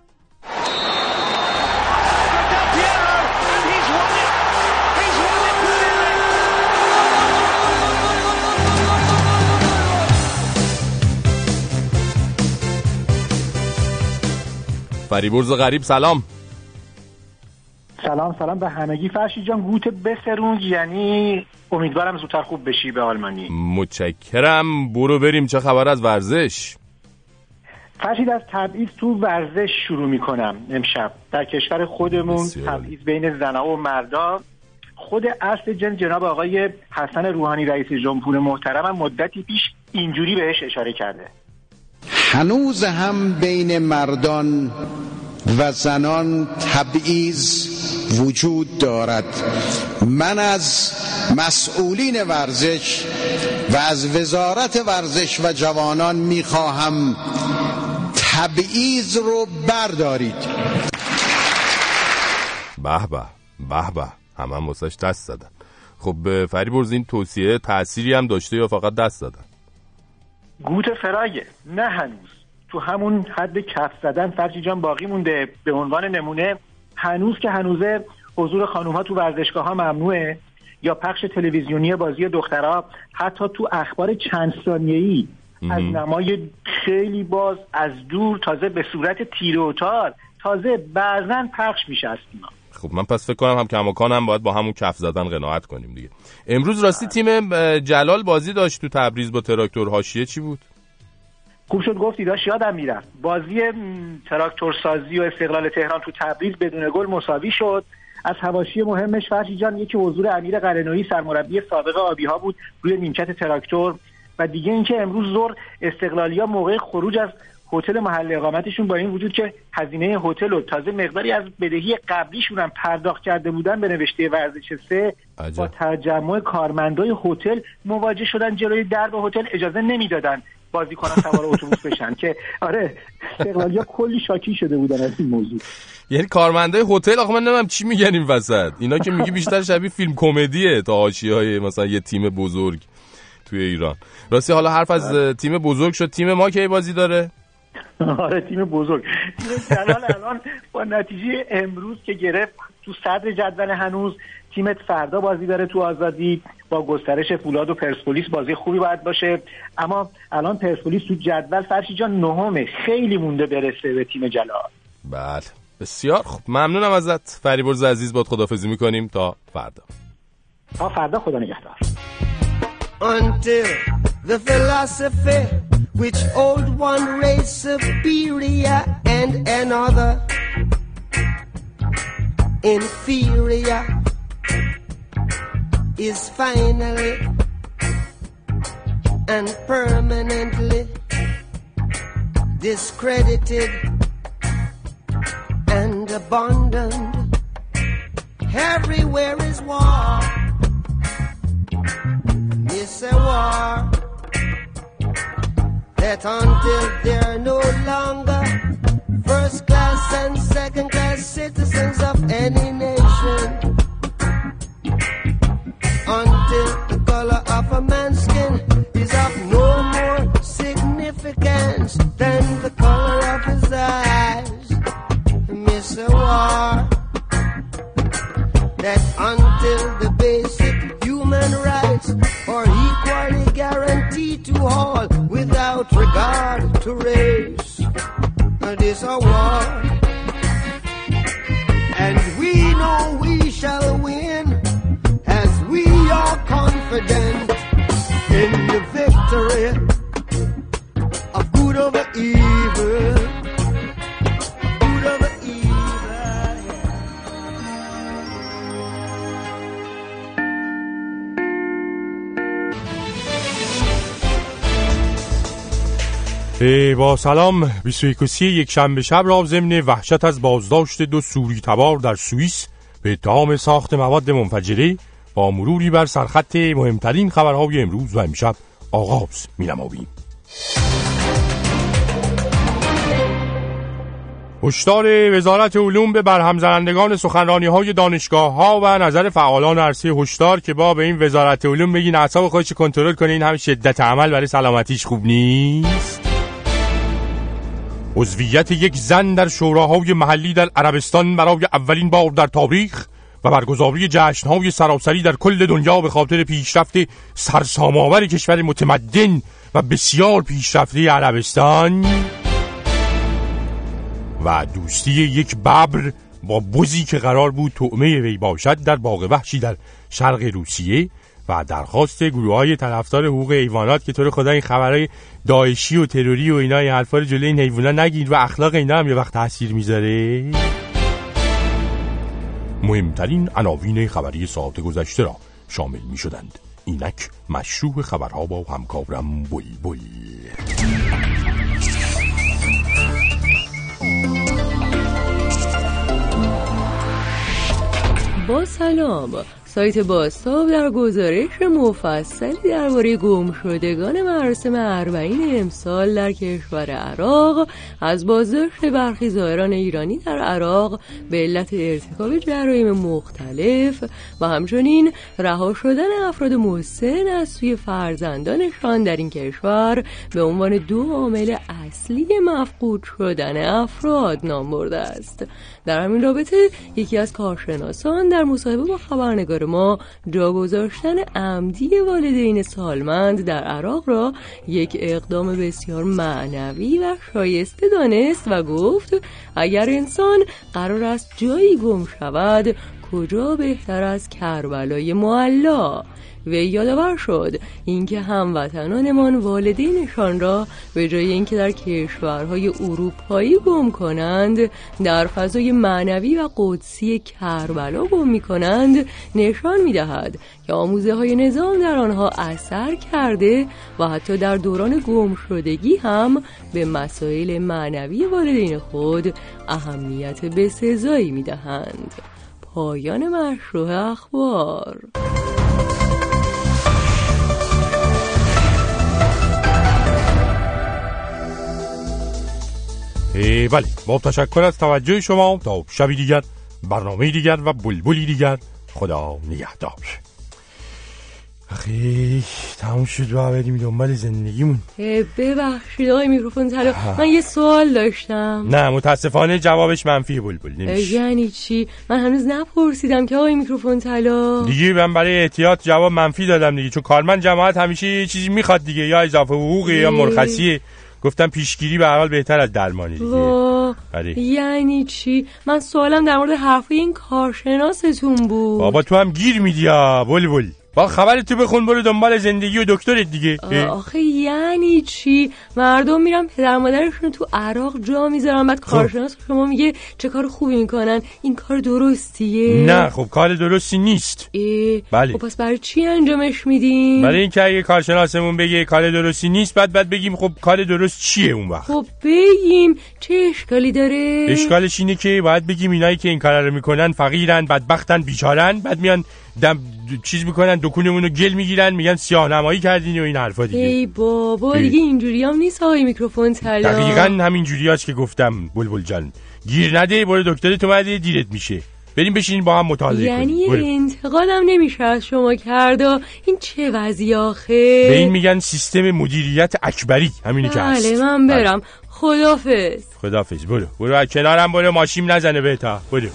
فریبرز غریب سلام. سلام سلام به همگی. فرشی جان گوت بسرون. یعنی امیدوارم زودتر خوب بشی به آلمانی. متشکرم. برو بریم. چه خبر از ورزش؟ فرشید از تبعیض تو ورزش شروع می‌کنم امشب. در کشور خودمون تبعیض بین زنها و مردا. خود اصل جن جناب آقای حسن روحانی رئیس جمهور محترم هم مدتی پیش اینجوری بهش اشاره کرده. هنوز هم بین مردان و زنان تبعیض وجود دارد. من از مسئولین ورزش و از وزارت ورزش و جوانان می‌خواهم تبعیض رو بردارید. به به به به همه هم دست زدن. خب فریبرز این توصیه تأثیری هم داشته یا فقط دست زدن؟ گوت فراگه. نه هنوز. تو همون حد کف زدن فرجی جان باقی مونده. به عنوان نمونه هنوز که هنوزه حضور خانوم ها تو ورزشگاه ها ممنوعه. یا پخش تلویزیونی بازی دخترها. حتی تو اخبار چند ثانیه‌ای از نمای خیلی باز از دور تازه به صورت تیر و تار. تازه بعضا پخش میشه از خب من پس فکر کنم هم کماکان هم باید با همون کف زدن قناعت کنیم دیگه. امروز راستی تیم جلال بازی داشت تو تبریز با تراکتور حاشیه چی بود؟ خوب شد گفتی داشت یادم می‌رفت. بازی تراکتور سازی و استقلال تهران تو تبریز بدون گل مساوی شد. از حواشی مهمش فرشی جان یکی حضور امیر قرنویی سرمربی سابق آبی ها بود روی نیمکت تراکتور. و دیگه اینکه امروز ظهر استقلالیا موقع خروج از هتل محل اقامتشون با این وجود که هزینه هتل و تازه مقداری از بدهی قبلیشون هم پرداخت کرده بودن به نوشته ورزش سه با تجمع کارمندای هتل مواجه شدن جلوی درب هتل اجازه نمی‌دادن بازیکنان سوار اتوبوس بشن که آره استقلالیا کلی شاکی شده بودن از این موضوع. یعنی کارمندای هتل آخه من نمی‌دونم چی میگن این وسط. اینا که میگی بیشتر شبیه فیلم کمدیه تا حاشیه‌های مثلا یه تیم بزرگ توی ایران. راستی حالا حرف از اه، تیم بزرگ شد. تیم ما کی بازی داره؟ آره تیم بزرگ. تیم جلال الان با نتیجه امروز که گرفت تو صدر جدول هنوز تیمت فردا بازی داره تو آزادی با گسترش فولاد و پرسپولیس. بازی خوبی باید باشه. اما الان پرسپولیس تو جدول فرشی جان نهمه. خیلی مونده برسه به تیم جلال. بله. بسیار خب ممنونم ازت. فریبرز عزیز باد خدافزی می‌کنیم تا فردا. تا فردا خدا نگهدار. Until the philosophy which old one race superior and another inferior is finally and permanently discredited and abandoned. Everywhere is war. It's a war that until they're no longer first class and second class citizens of any nation, until the color of a man's skin is of race. It is a war, and we know we shall win as we are confident in the victory با سلام 21 و 30 یک شنبه شب را ضمن وحشت از بازداشت دو سوری تبار در سوئیس به اتهام ساخت مواد منفجره با مروری بر سرخط مهمترین خبرهای امروز و امشب آغاز می‌نماییم. هشدار وزارت علوم به برهم زنندگان سخنرانی های دانشگاه ها و نظر فعالان عرصه هشدار که با به این وزارت علوم بگین اعصاب خودش کنترل کنه این هم شدت عمل برای سلامتیش خوب نیست عضویت یک زن در شوراهای محلی در عربستان برای اولین بار در تاریخ و برگزاری جشنهای سراسری در کل دنیا به خاطر پیشرفت سرسام‌آور کشور متمدن و بسیار پیشرفته عربستان و دوستی یک ببر با بزی که قرار بود طعمه وی باشد در باغ وحشی در شرق روسیه و درخواست گروه های طرفدار حقوق حیوانات که طور خدا این خبرهای داعشی و تروری و اینا این حرفا رو جلوی این حیوانا نگیر و اخلاق اینا هم یه وقت تاثیر می‌ذاره. مهمترین عناوین خبری ساعت گذشته را شامل می شدند اینک مشروع خبرها با همکارم بلبل با سلام. سایت باستاب در گزارش مفصلی درباره گم شدگان مراسم اربعین امسال در کشور عراق از بازداشت برخی زائران ایرانی در عراق به علت ارتکاب جرایم مختلف و همچنین رها شدن افراد مسن از سوی فرزندانشان در این کشور به عنوان دو عامل اصلی مفقود شدن افراد نام برده است. در همین رابطه یکی از کارشناسان در مصاحبه با خبرنگار ما جا گذاشتن عمدی والدین سالمند در عراق را یک اقدام بسیار معنوی و شایسته دانست و گفت اگر انسان قرار است جایی گم شود کجا بهتر از کربلای معلا؟ وی یادآور شد اینکه هموطنانمان والدینشان را به جای اینکه در کشورهای اروپایی گم کنند در فضای معنوی و قدسی کربلا گم می کنند نشان می دهد که آموزه های نظام در آنها اثر کرده و حتی در دوران گم شدگی هم به مسائل معنوی والدین خود اهمیت بسزایی می دهند پایان مشروع اخبار. بله با تشکر از توجه شما تا شبی دیگر برنامه دیگر و بلبلی دیگر خدا نگهدار. اخی تموم شد و بریم دنبال زندگیمون. ببخشید آقای میکروفون طلا من یه سوال داشتم. نه متاسفانه جوابش منفی بلبل اه، نمیشه. یعنی چی؟ من هنوز نپرسیدم که آقای میکروفون طلا دیگه من برای احتیاط جواب منفی دادم دیگه چون کارمند جماعت همیشه یه چیزی می‌خواد دیگه یا اضافه حقوقی یا ای. مرخصیه گفتم پیشگیری به حال بهتر از درمانی دیگه. آره. یعنی چی؟ من سوالم در مورد حرف این کارشناستون بود. بابا تو هم گیر میدی یا بلبل. با خبر تو بخون برو دنبال زندگی و دکترت دیگه آخه یعنی چی مردم میرن پدر مادرشون تو عراق جا می‌ذارن بعد. کارشناس شما میگه چه کار خوبی می‌کنن این کار درستیه نه خب کار درستی نیست بله. خب پس برای چی انجامش میدین برای اینکه اگه کارشناسمون بگه کار درستی نیست بعد بعد بگیم خب کار درست چیه اون وقت خب بگیم چه اشکالی داره اشکالش اینه که باید بگیم اینایی که این کار رو می‌کنن فقیرن بدبختن بیچارن بعد میان دم چیز می‌کنن دکونمون رو گل می‌گیرن میگن سیاه نمایی کردین و این حرفا دیگه. ای بابا. دیگه اینجوری هم نیست آقای میکروفون طلا دقیقا همین جوری که گفتم بلبل جان. گیر نده برو دکترت اومده دیرت میشه. بریم بشینیم با هم مطالعه یعنی کنیم. برو. انتقادم نمیشه از شما کرده این چه وضعی آخه؟ به این میگن سیستم مدیریت اکبری همینی که هست. بله من برم. خدافز خدافز برو. برو کنارم برو. ماشین نزنه بهتا. برو.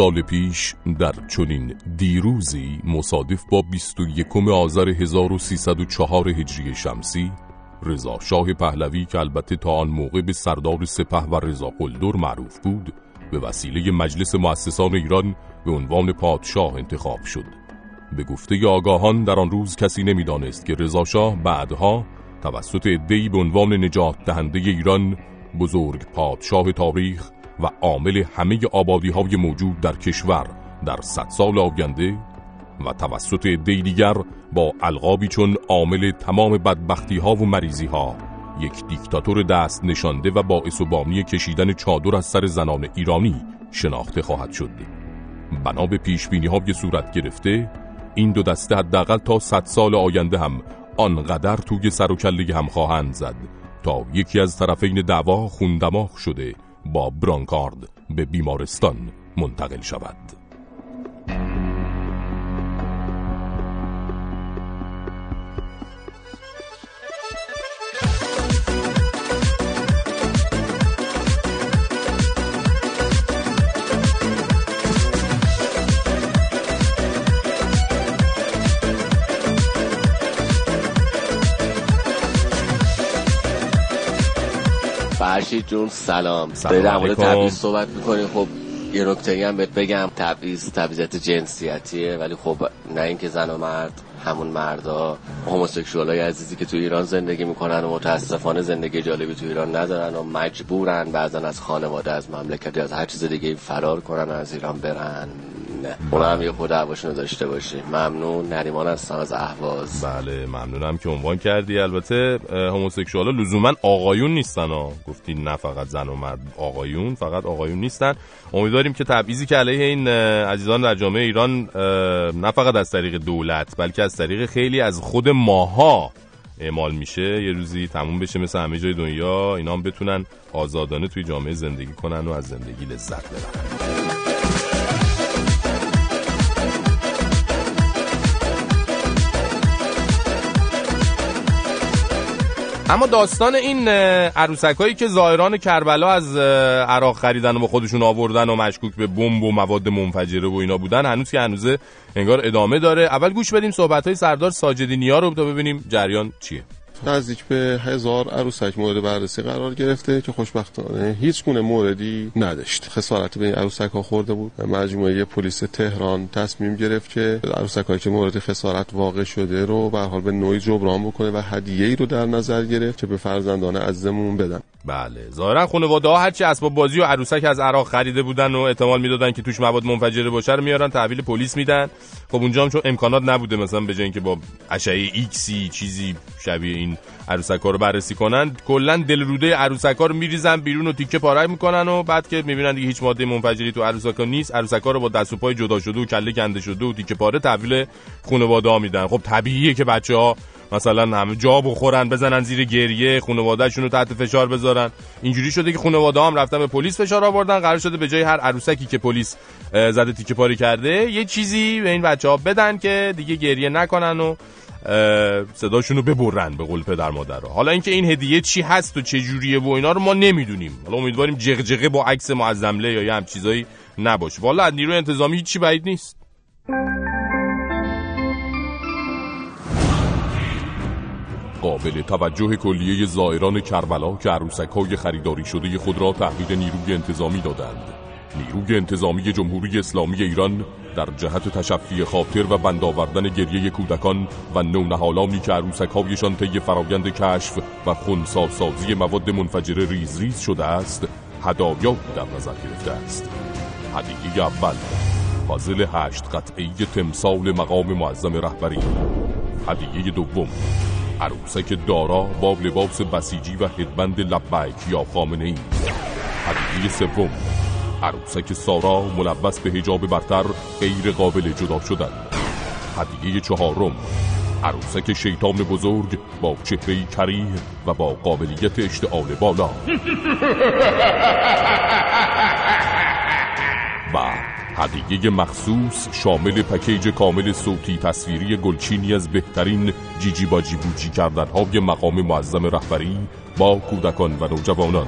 سال پیش در چنین دیروزی مصادف با 21 آذر 1304 هجری شمسی رضا شاه پهلوی که البته تا آن موقع به سردار سپه و رضا قلدر معروف بود به وسیله مجلس مؤسسان ایران به عنوان پادشاه انتخاب شد. به گفته آگاهان در آن روز کسی نمی‌دانست که رضا شاه بعدها توسط عده‌ای به عنوان نجات دهنده ایران بزرگ پادشاه تاریخ و عامل همه آبادی های موجود در کشور در صد سال آینده و توسط عده‌ای دیگر با القابی چون عامل تمام بدبختی ها و مریضی ها یک دیکتاتور دست نشانده و باعث و بامی کشیدن چادر از سر زنان ایرانی شناخته خواهد شد. بنا به پیش بینی های صورت گرفته این دو دسته حداقل تا صد سال آینده هم آنقدر توی سر و کله هم خواهند زد تا یکی از طرفین دعوا خوندماغ شده با برانکارد به بیمارستان منتقل شود. فرشید جون. سلام. سلام در مورد. تبعیض صحبت می‌کنی خب یه نکته هم بهت بگم. تبعیض تبعیضات جنسیتیه. ولی خب نه اینکه زن و مرد همون مردا هموسکسوال های عزیزی که تو ایران زندگی می‌کنن و متاسفانه زندگی جالبی تو ایران ندارن و مجبورن بعضا از خانواده از مملکت از هر چیز دیگه فرار کنن و از ایران برن. نه اونا هم یه خود داشته باشی. ممنون. نریمان هستم از اهواز. بله ممنونم که عنوان کردی. البته هموسکسوال لزوما آقایون نیستن ها. گفتی نه فقط زن و مرد آقایون فقط آقایون نیستن. امیدواریم که تبعیضی که علیه این عزیزان در جامعه ایران نه فقط از طریق دولت بلکه از طریق خیلی از خود ماها اعمال میشه. یه روزی تموم بشه مثل همه جای دنیا اینا هم بتونن آزادانه توی جامعه زندگی کنن و از زندگی لذت ببرن. اما داستان این عروسک هایی که ظاهران کربلا از عراق خریدن و با خودشون آوردن و مشکوک به بمب و مواد منفجره و اینا بودن هنوز که هنوزه انگار ادامه داره. اول گوش بدیم صحبت های سردار ساجدی نیا رو تا ببینیم جریان چیه. نزدیک به هزار عروسک مورد بررسی قرار گرفته که خوشبختانه هیچ گونه موردی نداشت. خسارت به این عروسک ها خورده بود. مجموعه پلیس تهران تصمیم گرفت که عروسک هایی که مورد خسارت واقع شده رو به حال به نوعی جبران بکنه و هدیه ای رو در نظر گرفت که به فرزندان عزیزمون بدن. بله. ظاهرا خانواده ها هرچی اسباب بازی و عروسک از عراق خریده بودن و احتمال می‌دادن که توش مواد منفجره باشه رو میارن تحویل پلیس میدن. خب اونجا هم چون امکانات نبوده مثلا به جای اینکه با اشعه ایکسی چیزی شبیه این این عروسکا رو بررسی کنن. کلا دلروده عروسکا رو میریزن بیرون و تیکه پاره می‌کنن و بعد که می‌بینن دیگه هیچ ماده منفجری تو عروسکا نیست عروسکا رو با دست و پای جدا شده و کله کنده شده و تیکه پاره تحویل خانواده ها میدن. خب طبیعیه که بچه ها مثلا همه جا بخورن بزنن زیر گریه خانوادهشون رو تحت فشار بذارن. اینجوری شده که خانواده هم رفتن به پلیس فشار آوردن. قرار شده به جای هر عروسکی که پلیس زده تیکه پاری کرده یه چیزی به این بچه ها بدن که دیگه گریه نکنن و صداشون رو ببرن به قول پدر مادر حالا اینکه این هدیه چی هست و چه جوریه و اینا رو ما نمی‌دونیم. حالا امیدواریم جغجغه با عکس معظمله یا یه هم چیزایی نباشه. والا نیروی انتظامی هیچی بعید نیست. قابل توجه کلیه زائران کربلا که عروسک های خریداری شده خود را تحویل نیروی انتظامی دادند. نیروی انتظامی جمهوری اسلامی ایران در جهت تشفی خاطر و بند آوردن گریه کودکان و نونهالانی که عروسک هایشان طی فرایند کشف و خونساسازی مواد منفجره ریز ریز شده است هدایا در نظر گرفته است. هدیه اول پازل هشت قطعی تمثال مقام معظم رهبری. هدیه دوم عروسک دارا با لباس بسیجی و هدبند لبک یا خامنه ای هدیه سوم عروسک سارا ملبس به حجاب برتر غیر قابل جدا شدن. هدیه چهارم. عروسک شیطان بزرگ با چهره کریه و با قابلیت اشتعال بالا. و هدیه مخصوص شامل پکیج کامل صوتی تصویری گلچینی از بهترین جیجی باجی بوجی کردن های مقام معظم رهبری با کودکان و نوجوانان.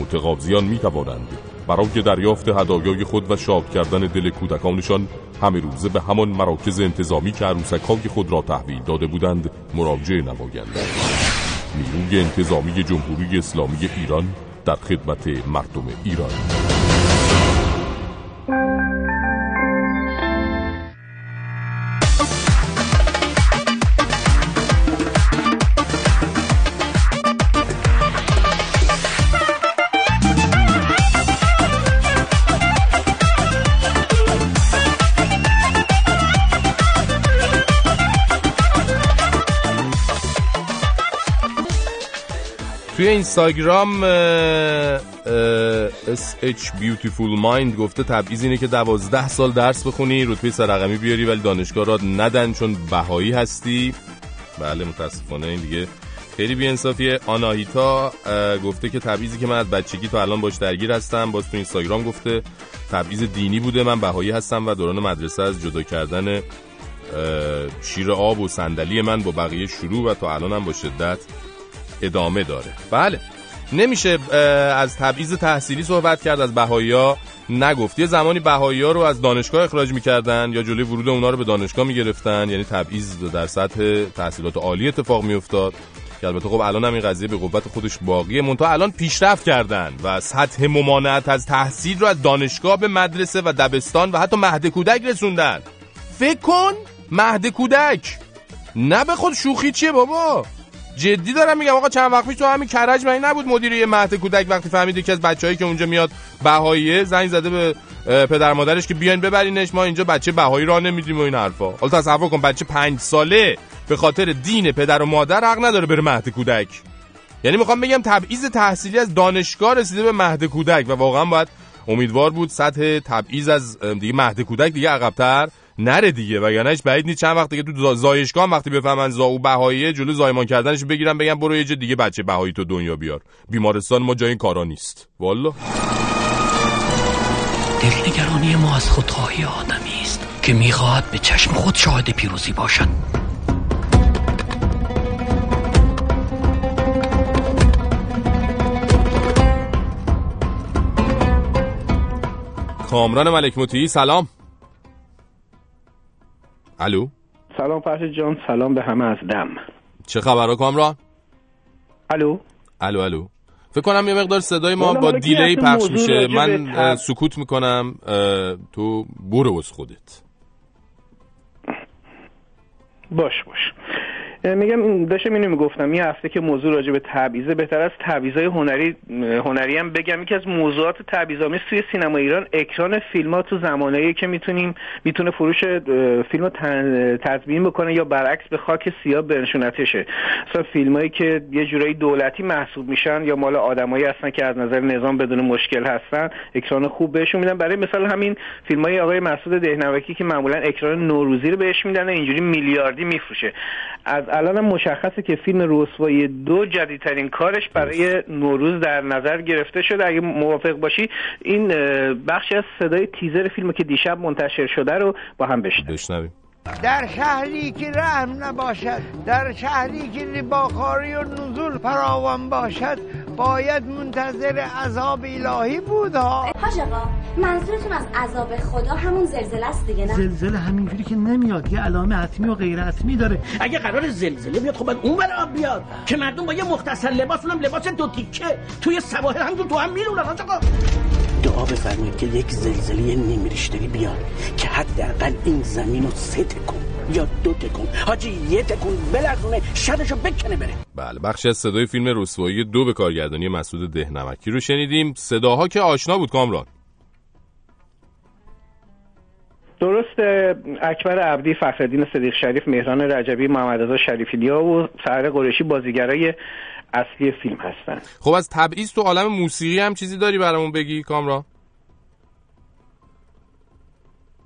متقاضیان می توانند برای دریافت هدایای خود و شاد کردن دل کودکانشان همه روزه به همان مراکز انتظامی که عروسک های خود را تحویل داده بودند مراجعه نمایند. نیروی انتظامی جمهوری اسلامی ایران در خدمت مردم ایران. اینستاگرام SH Beautiful Mind گفته تبعیض اینه که دوازده سال درس بخونی رتبه سرقمی بیاری ولی دانشگاه را ندن چون بهایی هستی. بله متاسفانه این دیگه خیلی بیانصافیه. آناهیتا اه، گفته که تبعیضی که من از بچگی تا الان باش درگیر هستم باز تو اینستاگرام گفته تبعیض دینی بوده من بهایی هستم و دوران مدرسه از جدا کردن شیر آب و صندلی من با بقیه شروع و تا هم با شدت ادامه داره. بله. نمیشه از تبعیض تحصیلی صحبت کرد از بهایی نگفت. یه زمانی بهایی رو از دانشگاه اخراج می‌کردن یا جلوی ورود اونا رو به دانشگاه می‌گرفتن یعنی تبعیض در سطح تحصیلات عالی اتفاق میافتاد. که البته خب الان هم این قضیه به قوت خودش باقیه. منتها الان پیشرفت کردن و سطح ممانعت از تحصیل رو از دانشگاه به مدرسه و دبستان و حتی مهد کودک رسوندن. فکر کن مهد کودک. نه به خود شوخی چیه بابا؟ جدی دارم میگم آقا چند وقت پیش تو همین کرج من نبود مدیر یه مهد کودک وقتی فهمید یکی از بچه‌هایی که اونجا میاد بهاییه زنگ زده به پدر مادرش که بیاین ببرینش ما اینجا بچه بهایی راه نمیدیم و این حرفا. حالا تصور کن بچه پنج ساله به خاطر دین پدر و مادر حق نداره بره مهد کودک. یعنی می‌خوام بگم تبعیض تحصیلی از دانشگاه رسیده به مهد کودک و واقعا باید امیدوار بود سطح تبعیض از دیگه مهد کودک دیگه عقبتر نره دیگه وگرنه هیچ بعید نیست. چند وقت دیگه تو زا- زایشگاه وقتی بفهمن زاو بهاییه جلو زایمان کردنش بگیرن بگم برو یه جا دیگه بچه بهایی تو دنیا بیار. بیمارستان ما جای این کارا نیست. والا. دلنگرانی ما از خودخواهی آدمی است که می‌خواهد به چشم خود شاهد پیروزی باشد. کامران ملک مطیعی سلام. الو؟ سلام فرشید جان سلام به همه از دم. چه خبرها کامران؟ الو؟ الو الو. فکر کنم یه مقدار صدای ما با دیلی پخش میشه. من سکوت می‌کنم تو برو از خودت. باش باش. میگم این داشتم اینو می‌گفتم یه هفته که موضوع راجع به تبعیضه بهتر از تبعیضای هنری هنری هم بگم یکی از موضوعات تبعیض‌آمیز توی سینما ایران اکران فیلم ها تو زمانه‌ای که می‌تونیم می‌تونه فروش فیلم تضمین بکنه یا برعکس به خاک سیاه برنشونتشه مثلا فیلمایی که یه جورایی دولتی محسوب میشن یا مال آدمایی هستن که از نظر نظام بدون مشکل هستن اکران خوب بهشون میدن. برای مثال همین فیلم های آقای مسعود دهنوکی که معمولا اکران نوروزی رو بهش میدن اینجوری میلیاردی میفروشه. از الان مشخصه که فیلم رسوایی دو جدیدترین کارش برای نوروز در نظر گرفته شده. اگه موافق باشی این اه، بخشی از صدای تیزر فیلم که دیشب منتشر شده رو با هم بشنویم. در شهری که رحم نباشد در شهری که رباخاری و نزول فراوان باشد باید منتظر عذاب الهی بود ها حاج آقا منظورتون از عذاب خدا همون زلزله است دیگه نه؟ زلزله همینجوری که نمیاد یه علامه حتمی و غیر حتمی داره. اگه قرار زلزله بیاد خب باید اون بر آب بیاد که مردم با یه مختصر لباس اونم لباس دو تیکه توی سواحل همون تو هم میرونن حاج آقا دعا بفرمایید که یک زلزله نیم ریشتری بیاد که حداقل این زمین رو سه تکون. یا دو تکون. حاجی یه تکون. بلرزونه شرشو بکنه بره. بله بخشی از صدای فیلم رسوایی دو به کارگردانی مسعود دهنمکی رو شنیدیم. صداها که آشنا بود کامران. درست اکبر عبدی فخرالدین صدیق شریف مهران رجبی محمد رضا شریفی‌نیا و سهر قریشی بازیگرای اصلی فیلم هستن. خب از تبعیض تو عالم موسیقی هم چیزی داری برامون بگی کامران؟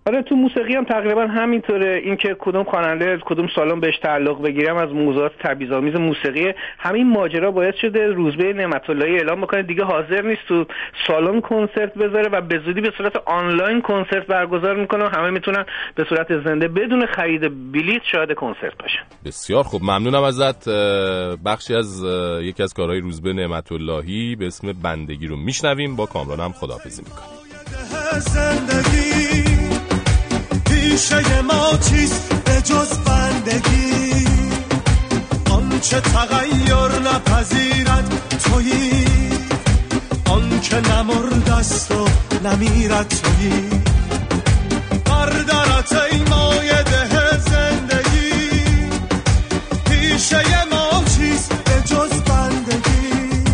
آره تو موسیقی هم تقریبا همینطوره. اینکه کدوم خواننده کدوم سالن بهش تعلق بگیرم از موضوعات تبعیض‌آمیز موسیقی همین ماجرا باعث شده روزبه نعمت اللهی اعلام بکنه. دیگه حاضر نیست تو سالن کنسرت بذاره و به زودی به صورت آنلاین کنسرت برگزار می‌کنه و همه می‌تونن به صورت زنده بدون خرید بلیت شاهد کنسرت باشن. بسیار خوب. ممنونم ازت. بخشی از یکی از کارهای روزبه نعمت اللهی به اسم بندگی رو میشنویم. با کامران هم خداحافظی می‌کنیم. زندگی پیشه ما چیست به جز بندگی؟ آنچه تغییر نپذیرد تویی. آنچه نمرد است و نمیرد تویی. بردرت ای مایه ده زندگی. پیشه ما چیست به جز بندگی؟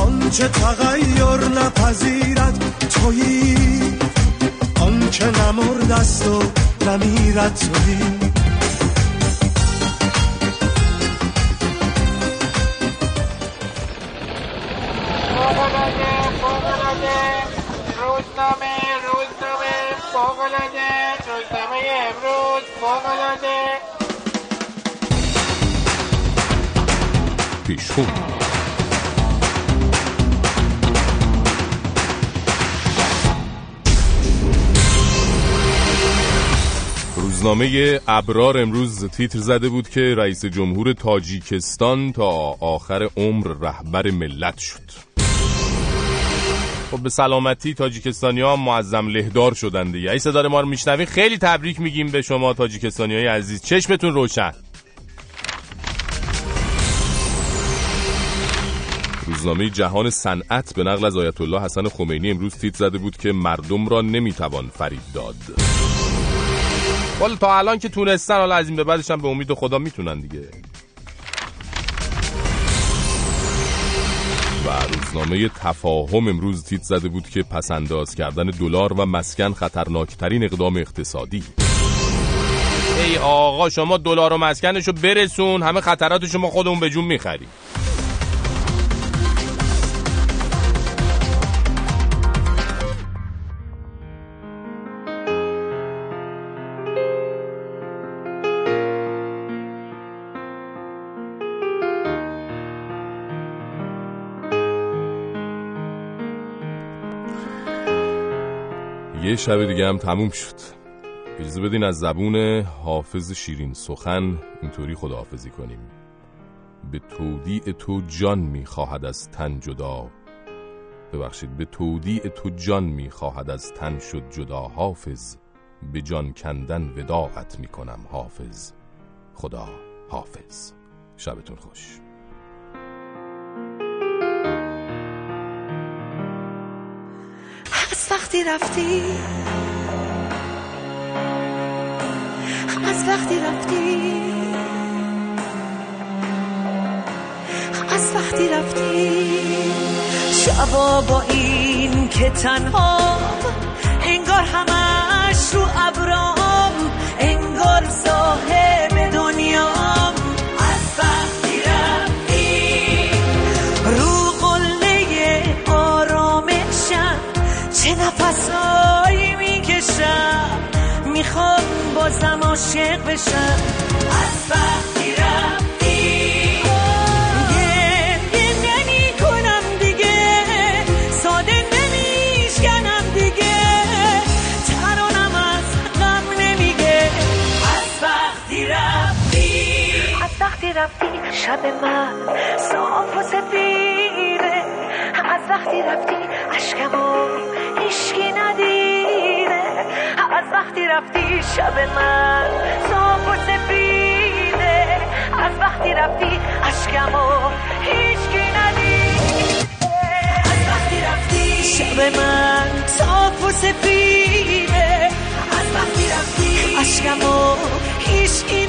آنچه تغییر نپذیرد تویی. آنچه نمرد است و نمیرد تویی روزنامه روزنامه فوقلاده روزنامه امروز فوقلاده پیشخون. روزنامه ابرار امروز تیتر زده بود که رئیس جمهور تاجیکستان تا آخر عمر رهبر ملت شد. خب به سلامتی تاجیکستانی ها معظم لهدار شدن دیگه ای صدا ما رو میشنوین خیلی تبریک میگیم به شما تاجیکستانی های عزیز. چشمتون روشن. روزنامه جهان صنعت به نقل از آیت الله حسن خمینی امروز تیتر زده بود که مردم را نمی‌توان فریب داد. والا تا الان که تونستن حالا از این به بعدش هم به امید خدا می‌تونن دیگه. و روزنامه تفاهم امروز تیتر زده بود که پسنداز کردن دلار و مسکن خطرناکترین اقدام اقتصادی. ای آقا شما دلار و مسکنشو برسون همه خطرات شما خودمون به جون می‌خریم. شب دیگه هم تموم شد. اجازه بدین از زبون حافظ شیرین سخن اینطوری خداحافظی کنیم. به تودیع تو جان می‌خواهد از تن جدا. ببخشید به تودیع تو جان می‌خواهد از تن شد جدا حافظ. به جان کندن وداعت می‌کنم حافظ. خدا حافظ. شبتون خوش. از وقتی رفتی؟ از وقتی رفتی؟ از وقتی رفتی؟ شبا با این که تنها انگار همش رو ابرام بازم عاشق بشم. از وقتی رفتی. گریه نمی کنم دیگه. ساده نمیشکنم دیگه. ترانم از غم نمیگه. از وقتی رفتی. از وقتی رفتی شب من صاف و سفیده. از وقتی رفتی عشقمو هیشکی ندیده از وقتی رفتی شب من صاف و سفیده از وقتی رفتی عشقمو هیچکی ندیده. از وقتی رفتی شب من صاف و سفیده از وقتی رفتی عشقمو هیچکی